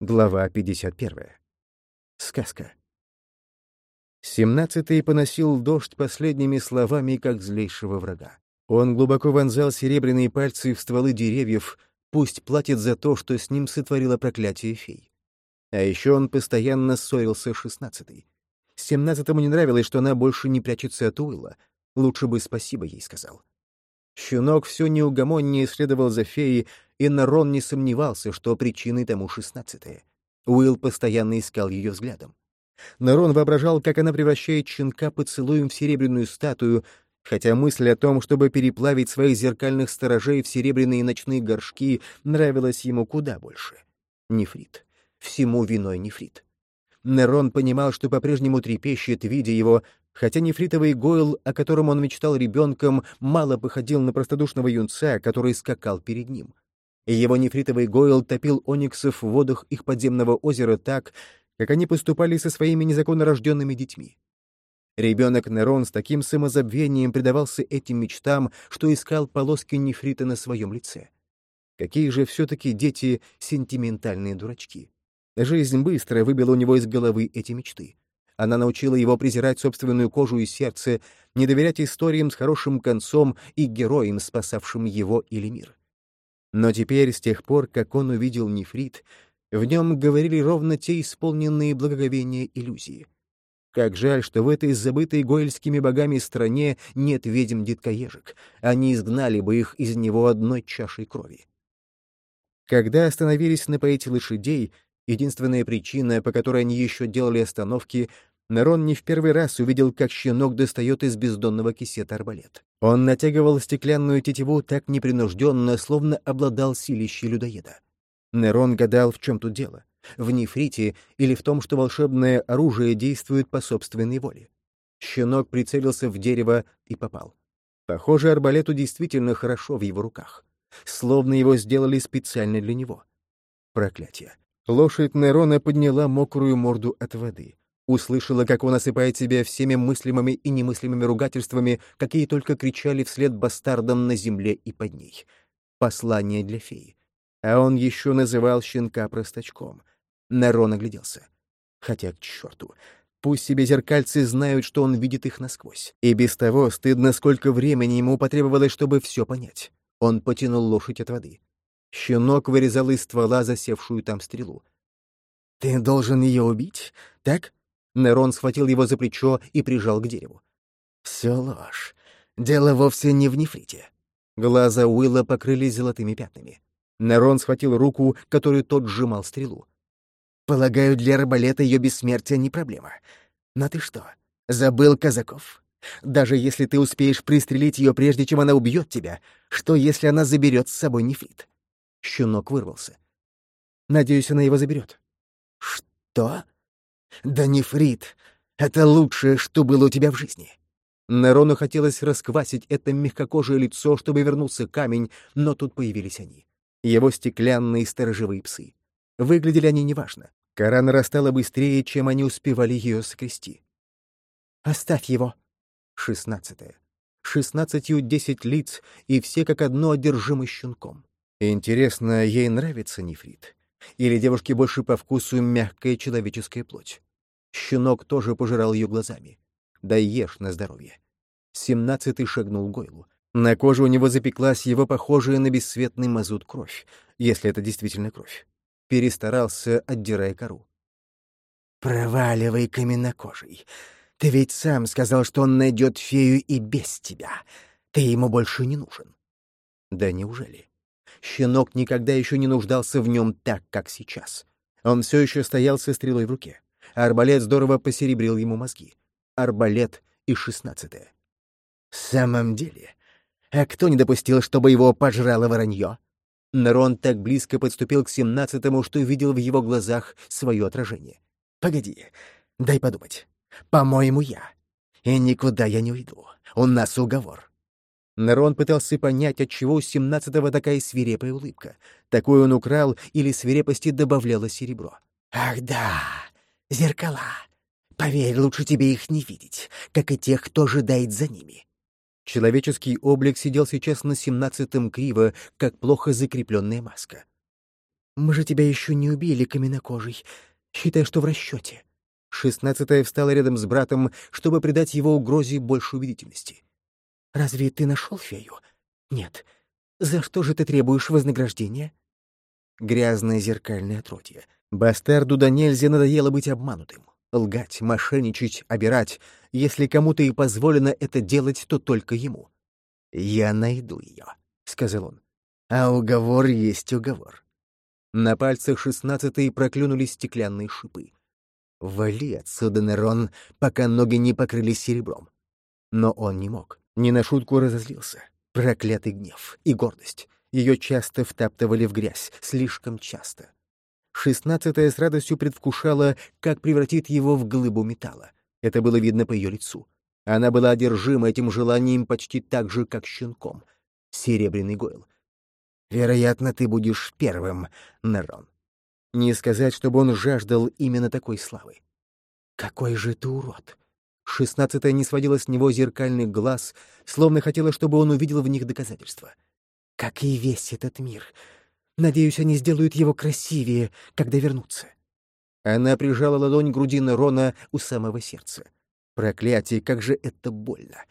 Глава 51. Сказка. Семнадцатый поносил дождь последними словами, как злейшего врага. Он глубоко вонзал серебряные пальцы в стволы деревьев, пусть платит за то, что с ним сотворило проклятие фей. А еще он постоянно ссорился с шестнадцатой. Семнадцатому не нравилось, что она больше не прячется от Уилла. Лучше бы спасибо ей сказал. Щенок все неугомоннее следовал за феей, и Нарон не сомневался, что причиной тому шестнадцатое. Уилл постоянно искал ее взглядом. Нарон воображал, как она превращает щенка поцелуем в серебряную статую, хотя мысль о том, чтобы переплавить своих зеркальных сторожей в серебряные ночные горшки, нравилась ему куда больше. Нефрит. Всему виной нефрит. Нерон понимал, что по-прежнему трепещет, видя его, Хотя нефритовый Гойл, о котором он мечтал ребенком, мало походил на простодушного юнца, который скакал перед ним. Его нефритовый Гойл топил ониксов в водах их подземного озера так, как они поступали со своими незаконно рожденными детьми. Ребенок Нерон с таким самозабвением предавался этим мечтам, что искал полоски нефрита на своем лице. Какие же все-таки дети сентиментальные дурачки. Жизнь быстро выбила у него из головы эти мечты. Она научила его презирать собственную кожу и сердце, не доверять историям с хорошим концом и героям, спасавшим его или мир. Но теперь, с тех пор, как он увидел нефрит, в нем говорили ровно те исполненные благоговения иллюзии. Как жаль, что в этой забытой гоэльскими богами стране нет ведьм-деткоежек. Они изгнали бы их из него одной чашей крови. Когда остановились напоить лошадей, Единственная причина, по которой они еще делали остановки, Нерон не в первый раз увидел, как щенок достает из бездонного кисета арбалет. Он натягивал стеклянную тетиву так непринужденно, словно обладал силищей людоеда. Нерон гадал, в чем тут дело. В нефрите или в том, что волшебное оружие действует по собственной воле. Щенок прицелился в дерево и попал. Похоже, арбалету действительно хорошо в его руках. Словно его сделали специально для него. Проклятие. Лошадь Нерона подняла мокрую морду от воды. Услышала, как он осыпает себя всеми мыслимыми и немыслимыми ругательствами, какие только кричали вслед бастардам на земле и под ней. Послание для феи. А он еще называл щенка простачком. Нерон огляделся. Хотя, к черту, пусть себе зеркальцы знают, что он видит их насквозь. И без того стыдно, сколько времени ему потребовалось, чтобы все понять. Он потянул лошадь от воды. Щенок вырезал из ствола засевшую там стрелу. «Ты должен ее убить, так?» Нерон схватил его за плечо и прижал к дереву. «Все ложь. Дело вовсе не в нефрите». Глаза Уилла покрылись золотыми пятнами. Нерон схватил руку, которую тот сжимал стрелу. «Полагаю, для арбалета ее бессмертие не проблема. Но ты что, забыл казаков? Даже если ты успеешь пристрелить ее, прежде чем она убьет тебя, что, если она заберет с собой нефрит?» Щенок вырвался. «Надеюсь, она его заберет». «Что? Да нефрит! Это лучшее, что было у тебя в жизни!» Нерону хотелось расквасить это мягкокожее лицо, чтобы вернулся камень, но тут появились они. Его стеклянные сторожевые псы. Выглядели они неважно. Кора нарастала быстрее, чем они успевали ее скрести. «Оставь его!» Шестнадцатое. Шестнадцатью десять лиц, и все как одно одержимы щенком. Интересно, ей нравится нефрит? Или девушке больше по вкусу мягкая человеческая плоть? Щенок тоже пожирал ее глазами. Да ешь на здоровье. Семнадцатый шагнул Гойлу. На коже у него запеклась его похожая на бесцветный мазут кровь, если это действительно кровь. Перестарался, отдирая кору. «Проваливай, каменнокожий. Ты ведь сам сказал, что он найдет фею и без тебя. Ты ему больше не нужен». «Да неужели?» Щенок никогда еще не нуждался в нем так, как сейчас. Он все еще стоял со стрелой в руке. Арбалет здорово посеребрил ему мозги. Арбалет и шестнадцатое. «В самом деле? А кто не допустил, чтобы его пожрало воронье?» Нерон так близко подступил к семнадцатому, что видел в его глазах свое отражение. «Погоди, дай подумать. По-моему, я. И никуда я не уйду. У нас уговор. Нерон пытался понять, отчего у семнадцатого такая свирепая улыбка. Такую он украл или свирепости добавляло серебро. «Ах да, зеркала! Поверь, лучше тебе их не видеть, как и тех, кто ожидает за ними». Человеческий облик сидел сейчас на семнадцатом криво, как плохо закрепленная маска. Мы же тебя еще не убили, каменнокожий. Считай, что в расчете. Шестнадцатая встала рядом с братом, чтобы придать его угрозе больше убедительности. «Разве ты нашел фею?» «Нет. За что же ты требуешь вознаграждения?» Грязное зеркальное отродье. Бастарду да нельзя надоело быть обманутым. Лгать, мошенничать, обирать. Если кому-то и позволено это делать, то только ему. «Я найду ее», — сказал он. «А уговор есть уговор». На пальцах шестнадцатой проклюнулись стеклянные шипы. «Вали отсюда, Нерон, пока ноги не покрылись серебром». Но он не мог. Не на шутку разозлился. Проклятый гнев и гордость. Ее часто втаптывали в грязь, слишком часто. Шестнадцатая с радостью предвкушала, как превратит его в глыбу металла. Это было видно по ее лицу. Она была одержима этим желанием почти так же, как щенком. Серебряный Гойл. «Вероятно, ты будешь первым, Нерон». Не сказать, чтобы он жаждал именно такой славы. «Какой же ты урод!» Шестнадцатая не сводила с него зеркальный глаз, словно хотела, чтобы он увидел в них доказательства. «Как и весь этот мир. Надеюсь, они сделают его красивее, когда вернутся». Она прижала ладонь к груди Нерона у самого сердца. Проклятие, как же это больно!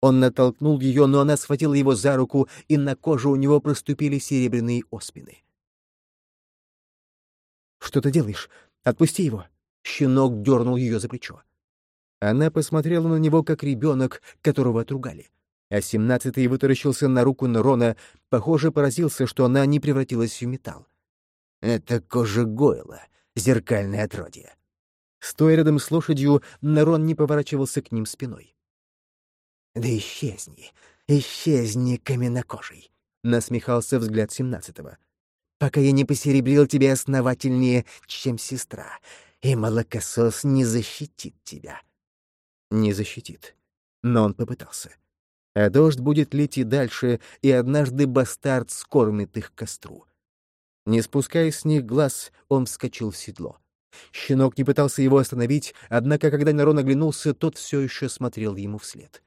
Он натолкнул ее, но она схватила его за руку, и на коже у него проступили серебряные оспины. «Что ты делаешь? Отпусти его!» Щенок дернул ее за плечо. Она посмотрела на него, как ребенок, которого отругали. А семнадцатый вытаращился на руку Нерона, похоже, поразился, что она не превратилась в металл. «Это кожа Гойла, зеркальное отродье». Стоя рядом с лошадью, Нерон не поворачивался к ним спиной. «Да исчезни, исчезни, каменнокожий!» — насмехался взгляд семнадцатого. «Пока я не посеребрил тебя основательнее, чем сестра, и молокосос не защитит тебя» не защитит. Но он попытался. А дождь будет лить и дальше, и однажды бастард скормит их костру. Не спуская с них глаз, он вскочил в седло. Щенок не пытался его остановить, однако, когда Нерон оглянулся, тот все еще смотрел ему вслед.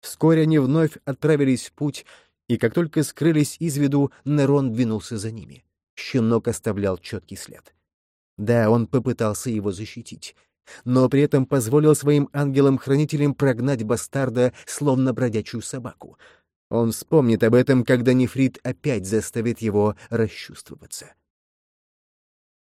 Вскоре они вновь отправились в путь, и как только скрылись из виду, Нерон двинулся за ними. Щенок оставлял четкий след. Да, он попытался его защитить но при этом позволил своим ангелам-хранителям прогнать бастарда, словно бродячую собаку. Он вспомнит об этом, когда нефрит опять заставит его расчувствоваться.